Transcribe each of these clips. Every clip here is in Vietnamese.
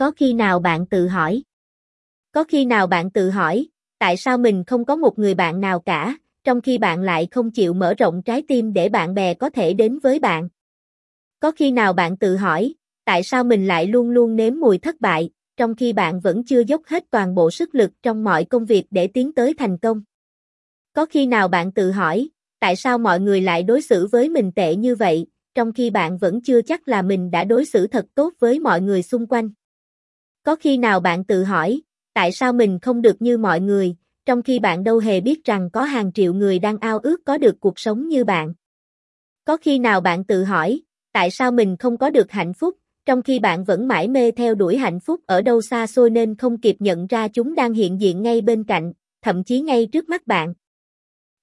Có khi nào bạn tự hỏi? Có khi nào bạn tự hỏi, tại sao mình không có một người bạn nào cả, trong khi bạn lại không chịu mở rộng trái tim để bạn bè có thể đến với bạn? Có khi nào bạn tự hỏi, tại sao mình lại luôn luôn nếm mùi thất bại, trong khi bạn vẫn chưa dốc hết toàn bộ sức lực trong mọi công việc để tiến tới thành công? Có khi nào bạn tự hỏi, tại sao mọi người lại đối xử với mình tệ như vậy, trong khi bạn vẫn chưa chắc là mình đã đối xử thật tốt với mọi người xung quanh? Có khi nào bạn tự hỏi, tại sao mình không được như mọi người, trong khi bạn đâu hề biết rằng có hàng triệu người đang ao ước có được cuộc sống như bạn? Có khi nào bạn tự hỏi, tại sao mình không có được hạnh phúc, trong khi bạn vẫn mãi mê theo đuổi hạnh phúc ở đâu xa xôi nên không kịp nhận ra chúng đang hiện diện ngay bên cạnh, thậm chí ngay trước mắt bạn?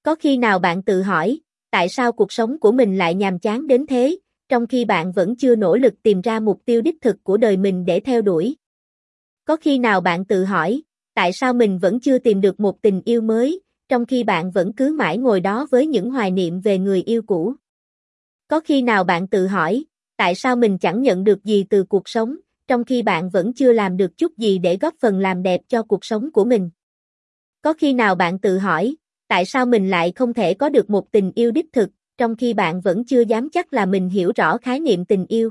Có khi nào bạn tự hỏi, tại sao cuộc sống của mình lại nhàm chán đến thế, trong khi bạn vẫn chưa nỗ lực tìm ra mục tiêu đích thực của đời mình để theo đuổi? Có khi nào bạn tự hỏi, tại sao mình vẫn chưa tìm được một tình yêu mới, trong khi bạn vẫn cứ mãi ngồi đó với những hoài niệm về người yêu cũ? Có khi nào bạn tự hỏi, tại sao mình chẳng nhận được gì từ cuộc sống, trong khi bạn vẫn chưa làm được chút gì để góp phần làm đẹp cho cuộc sống của mình? Có khi nào bạn tự hỏi, tại sao mình lại không thể có được một tình yêu đích thực, trong khi bạn vẫn chưa dám chắc là mình hiểu rõ khái niệm tình yêu?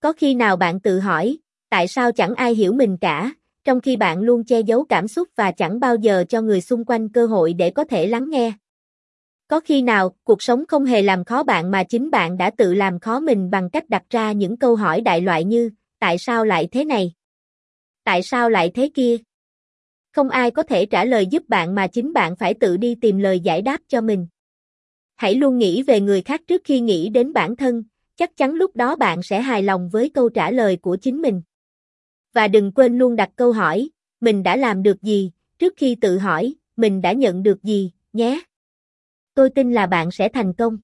Có khi nào bạn tự hỏi, tại sao chẳng ai hiểu mình cả, trong khi bạn luôn che giấu cảm xúc và chẳng bao giờ cho người xung quanh cơ hội để có thể lắng nghe? Có khi nào, cuộc sống không hề làm khó bạn mà chính bạn đã tự làm khó mình bằng cách đặt ra những câu hỏi đại loại như, tại sao lại thế này? Tại sao lại thế kia? Không ai có thể trả lời giúp bạn mà chính bạn phải tự đi tìm lời giải đáp cho mình. Hãy luôn nghĩ về người khác trước khi nghĩ đến bản thân, chắc chắn lúc đó bạn sẽ hài lòng với câu trả lời của chính mình. Và đừng quên luôn đặt câu hỏi, mình đã làm được gì, trước khi tự hỏi, mình đã nhận được gì, nhé. Tôi tin là bạn sẽ thành công.